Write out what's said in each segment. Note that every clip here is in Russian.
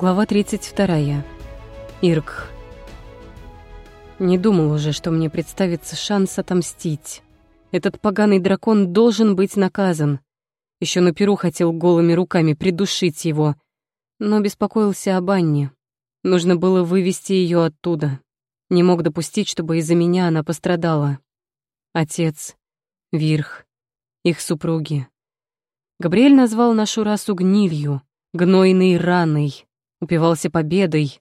Глава 32. Ирк. Не думал уже, что мне представится шанс отомстить. Этот поганый дракон должен быть наказан. Еще на перу хотел голыми руками придушить его, но беспокоился об Анне. Нужно было вывести ее оттуда. Не мог допустить, чтобы из-за меня она пострадала. Отец, Вирх, их супруги. Габриэль назвал нашу расу гнилью, гнойной раной, упивался победой.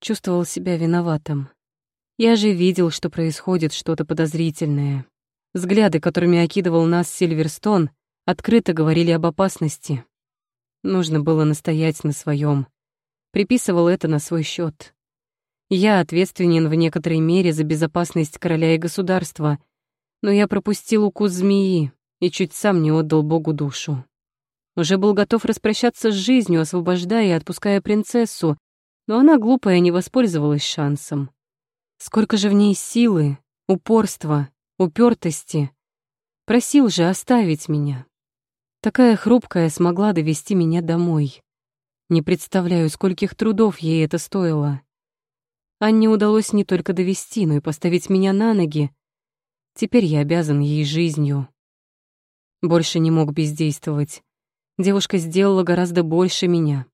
Чувствовал себя виноватым. Я же видел, что происходит что-то подозрительное. Взгляды, которыми окидывал нас Сильверстон, открыто говорили об опасности. Нужно было настоять на своем. Приписывал это на свой счет. Я ответственен в некоторой мере за безопасность короля и государства, но я пропустил укус змеи и чуть сам не отдал Богу душу. Уже был готов распрощаться с жизнью, освобождая и отпуская принцессу, но она, глупая, не воспользовалась шансом. Сколько же в ней силы, упорства, упертости. Просил же оставить меня. Такая хрупкая смогла довести меня домой. Не представляю, скольких трудов ей это стоило. Анне удалось не только довести, но и поставить меня на ноги. Теперь я обязан ей жизнью. Больше не мог бездействовать. Девушка сделала гораздо больше меня.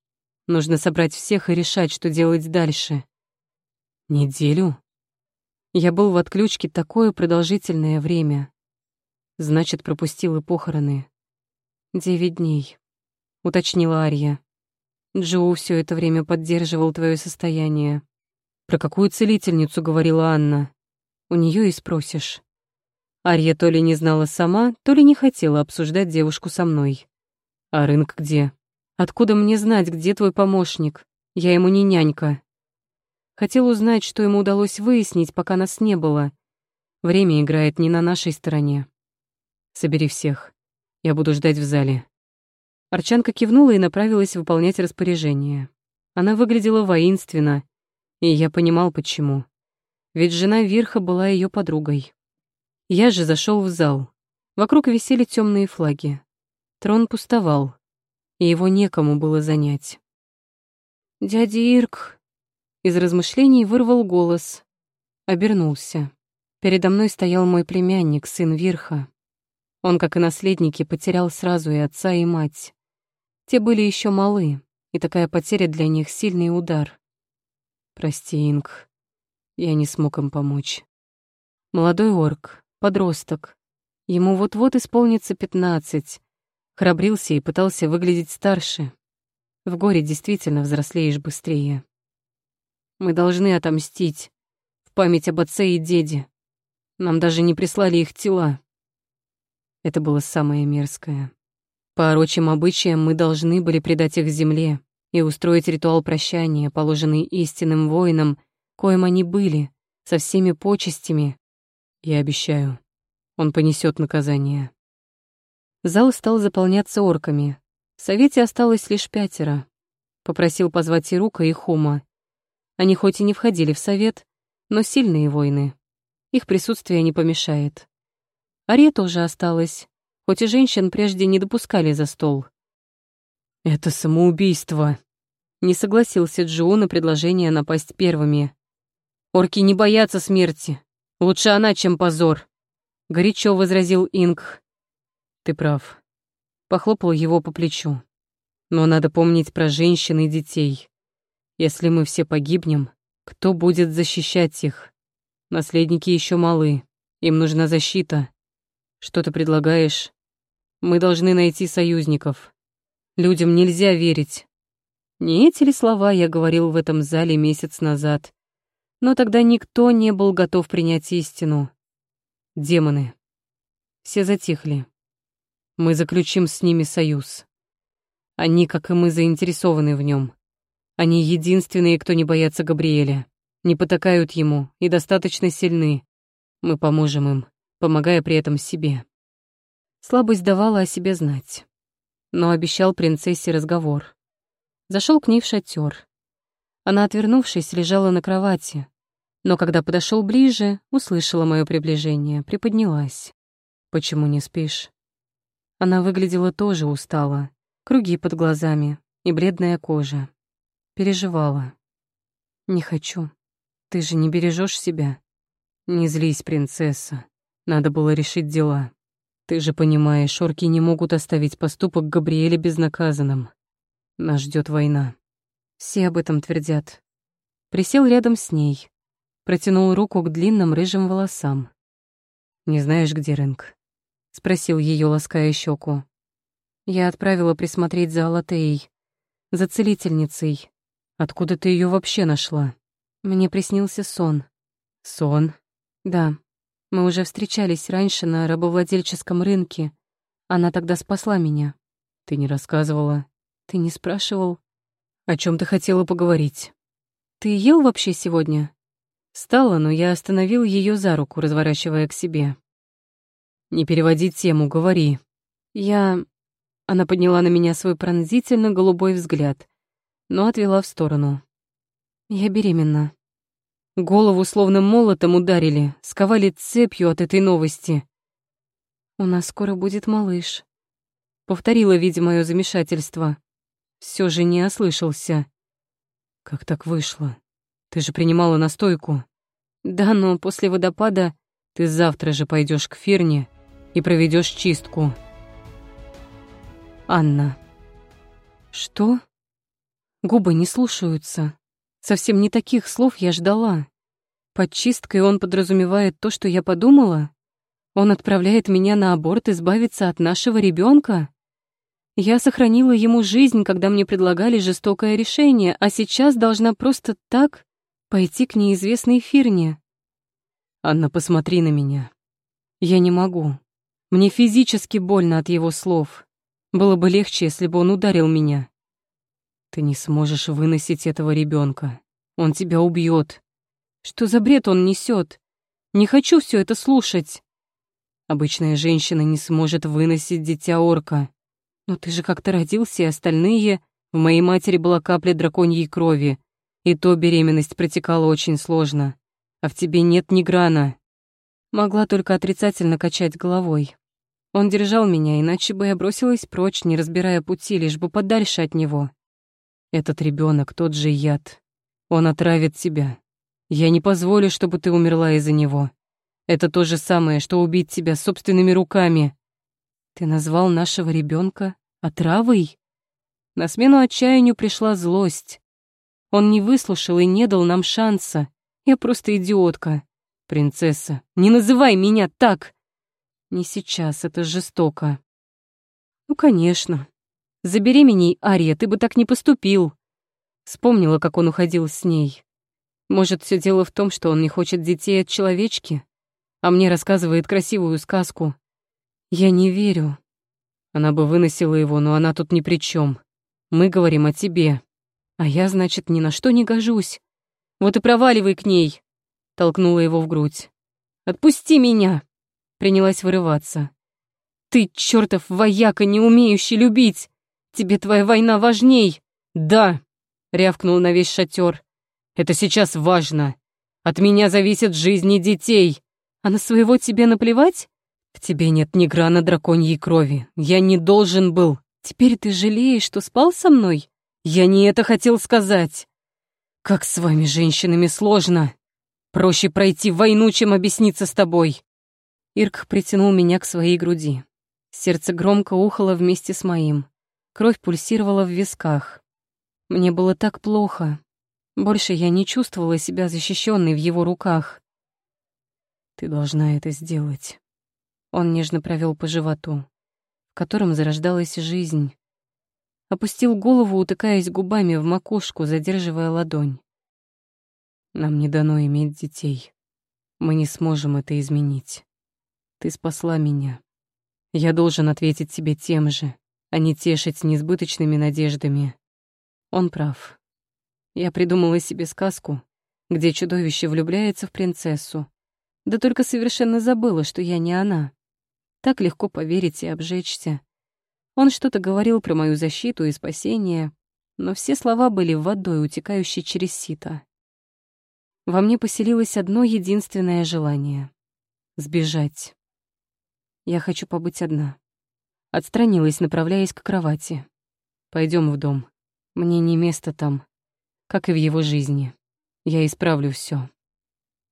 Нужно собрать всех и решать, что делать дальше. Неделю? Я был в отключке такое продолжительное время. Значит, пропустил и похороны. Девять дней, уточнила Ария. Джоу все это время поддерживал твое состояние. Про какую целительницу говорила Анна? У нее и спросишь. Ария то ли не знала сама, то ли не хотела обсуждать девушку со мной. А рынок где? Откуда мне знать, где твой помощник? Я ему не нянька. Хотел узнать, что ему удалось выяснить, пока нас не было. Время играет не на нашей стороне. Собери всех. Я буду ждать в зале. Арчанка кивнула и направилась выполнять распоряжение. Она выглядела воинственно, и я понимал, почему. Ведь жена Верха была ее подругой. Я же зашел в зал. Вокруг висели темные флаги. Трон пустовал, и его некому было занять. «Дядя Ирк!» Из размышлений вырвал голос. Обернулся. Передо мной стоял мой племянник, сын Вирха. Он, как и наследники, потерял сразу и отца, и мать. Те были еще малы, и такая потеря для них — сильный удар. Прости, Инг, я не смог им помочь. Молодой орк, подросток. Ему вот-вот исполнится пятнадцать, Храбрился и пытался выглядеть старше. В горе действительно взрослеешь быстрее. Мы должны отомстить. В память об отце и деде. Нам даже не прислали их тела. Это было самое мерзкое. По орочим обычаям мы должны были предать их земле и устроить ритуал прощания, положенный истинным воинам, коим они были, со всеми почестями. Я обещаю, он понесет наказание. Зал стал заполняться орками. В совете осталось лишь пятеро. Попросил позвать Ирука и Хума. Они хоть и не входили в совет, но сильные воины. Их присутствие не помешает. Ария тоже осталась, хоть и женщин прежде не допускали за стол. «Это самоубийство», — не согласился Джоу на предложение напасть первыми. «Орки не боятся смерти. Лучше она, чем позор», — горячо возразил Инг. Ты прав. Похлопал его по плечу. Но надо помнить про женщин и детей. Если мы все погибнем, кто будет защищать их? Наследники еще малы, им нужна защита. Что ты предлагаешь? Мы должны найти союзников. Людям нельзя верить. Не эти ли слова я говорил в этом зале месяц назад? Но тогда никто не был готов принять истину. Демоны. Все затихли. Мы заключим с ними союз. Они, как и мы, заинтересованы в нем. Они единственные, кто не боятся Габриэля, не потакают ему и достаточно сильны. Мы поможем им, помогая при этом себе. Слабость давала о себе знать, но обещал принцессе разговор. Зашел к ней в шатер. Она, отвернувшись, лежала на кровати, но когда подошел ближе, услышала мое приближение, приподнялась. «Почему не спишь?» Она выглядела тоже устала, круги под глазами и бледная кожа. Переживала. Не хочу. Ты же не бережешь себя. Не злись, принцесса. Надо было решить дела. Ты же понимаешь, орки не могут оставить поступок Габриэля безнаказанным. Нас ждет война. Все об этом твердят. Присел рядом с ней. Протянул руку к длинным рыжим волосам. «Не знаешь, где Рэнк?» — спросил ее, лаская щеку. Я отправила присмотреть за Алатеей, за целительницей. Откуда ты ее вообще нашла? Мне приснился сон. Сон? Да. Мы уже встречались раньше на рабовладельческом рынке. Она тогда спасла меня. Ты не рассказывала? Ты не спрашивал? О чем ты хотела поговорить? Ты ел вообще сегодня? Стала, но я остановил ее за руку, разворачивая к себе. Не переводи тему, говори. Я... Она подняла на меня свой пронзительно голубой взгляд, но отвела в сторону. Я беременна. Голову словно молотом ударили, сковали цепью от этой новости. «У нас скоро будет малыш», — повторила, видя мое замешательство. Все же не ослышался. «Как так вышло? Ты же принимала настойку». «Да, но после водопада ты завтра же пойдешь к Ферне и проведешь чистку». «Анна». «Что?» Губы не слушаются. Совсем не таких слов я ждала. Под чисткой он подразумевает то, что я подумала? Он отправляет меня на аборт избавиться от нашего ребенка? Я сохранила ему жизнь, когда мне предлагали жестокое решение, а сейчас должна просто так пойти к неизвестной фирне. Анна, посмотри на меня. Я не могу. Мне физически больно от его слов. Было бы легче, если бы он ударил меня. Ты не сможешь выносить этого ребенка. Он тебя убьет. Что за бред он несет? Не хочу все это слушать. Обычная женщина не сможет выносить дитя орка. Но ты же как-то родился, и остальные... В моей матери была капля драконьей крови, и то беременность протекала очень сложно. А в тебе нет ни грана. Могла только отрицательно качать головой. Он держал меня, иначе бы я бросилась прочь, не разбирая пути, лишь бы подальше от него. Этот ребенок тот же яд. Он отравит тебя. Я не позволю, чтобы ты умерла из-за него. Это то же самое, что убить тебя собственными руками. Ты назвал нашего ребенка отравой? На смену отчаянию пришла злость. Он не выслушал и не дал нам шанса. Я просто идиотка. Принцесса, не называй меня так! Не сейчас, это жестоко. Ну, конечно, Забеременей, Ария, ты бы так не поступил. Вспомнила, как он уходил с ней. Может, все дело в том, что он не хочет детей от человечки, а мне рассказывает красивую сказку. Я не верю. Она бы выносила его, но она тут ни при чем. Мы говорим о тебе. А я, значит, ни на что не гожусь. Вот и проваливай к ней. Толкнула его в грудь. Отпусти меня. Принялась вырываться. Ты, чертов вояка, не умеющий любить. Тебе твоя война важней!» «Да!» — рявкнул на весь шатер. «Это сейчас важно. От меня зависят жизни детей. А на своего тебе наплевать? В тебе нет ни грана драконьей крови. Я не должен был. Теперь ты жалеешь, что спал со мной? Я не это хотел сказать. Как с вами, женщинами, сложно. Проще пройти войну, чем объясниться с тобой». Ирк притянул меня к своей груди. Сердце громко ухало вместе с моим. Кровь пульсировала в висках. Мне было так плохо. Больше я не чувствовала себя защищенной в его руках. «Ты должна это сделать». Он нежно провел по животу, в котором зарождалась жизнь. Опустил голову, утыкаясь губами в макушку, задерживая ладонь. «Нам не дано иметь детей. Мы не сможем это изменить. Ты спасла меня. Я должен ответить тебе тем же а не тешить несбыточными надеждами. Он прав. Я придумала себе сказку, где чудовище влюбляется в принцессу. Да только совершенно забыла, что я не она. Так легко поверить и обжечься. Он что-то говорил про мою защиту и спасение, но все слова были водой, утекающей через сито. Во мне поселилось одно единственное желание — сбежать. Я хочу побыть одна. Отстранилась, направляясь к кровати. Пойдем в дом. Мне не место там. как и в его жизни. Я исправлю все.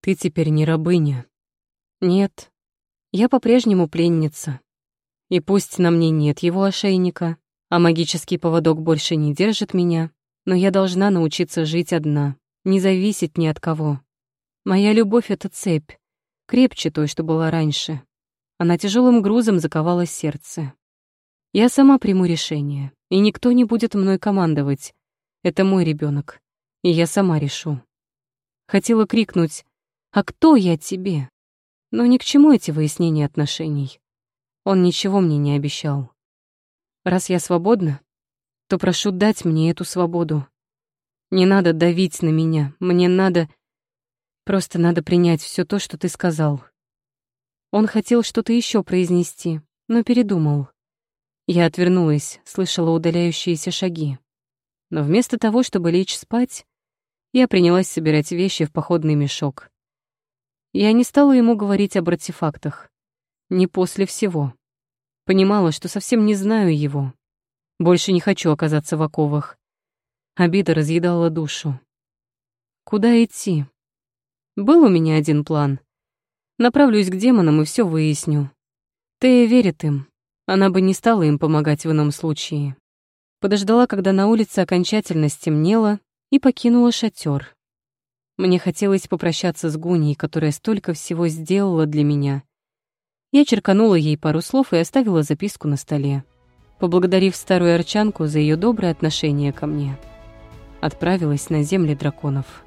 Ты теперь не рабыня. Нет, я по-прежнему пленница. И пусть на мне нет его ошейника, а магический поводок больше не держит меня, но я должна научиться жить одна, не зависеть ни от кого. Моя любовь — это цепь, крепче той, что была раньше. Она тяжелым грузом заковала сердце. Я сама приму решение, и никто не будет мной командовать. Это мой ребенок, и я сама решу. Хотела крикнуть «А кто я тебе?» Но ни к чему эти выяснения отношений. Он ничего мне не обещал. Раз я свободна, то прошу дать мне эту свободу. Не надо давить на меня, мне надо... Просто надо принять все то, что ты сказал. Он хотел что-то еще произнести, но передумал. Я отвернулась, слышала удаляющиеся шаги. Но вместо того, чтобы лечь спать, я принялась собирать вещи в походный мешок. Я не стала ему говорить об артефактах. Не после всего. Понимала, что совсем не знаю его. Больше не хочу оказаться в оковах. Обида разъедала душу. Куда идти? Был у меня один план. Направлюсь к демонам и все выясню. Тея верит им. Она бы не стала им помогать в ином случае. Подождала, когда на улице окончательно стемнело, и покинула шатер. Мне хотелось попрощаться с Гуней, которая столько всего сделала для меня. Я черканула ей пару слов и оставила записку на столе, поблагодарив старую арчанку за ее доброе отношение ко мне. Отправилась на земли драконов.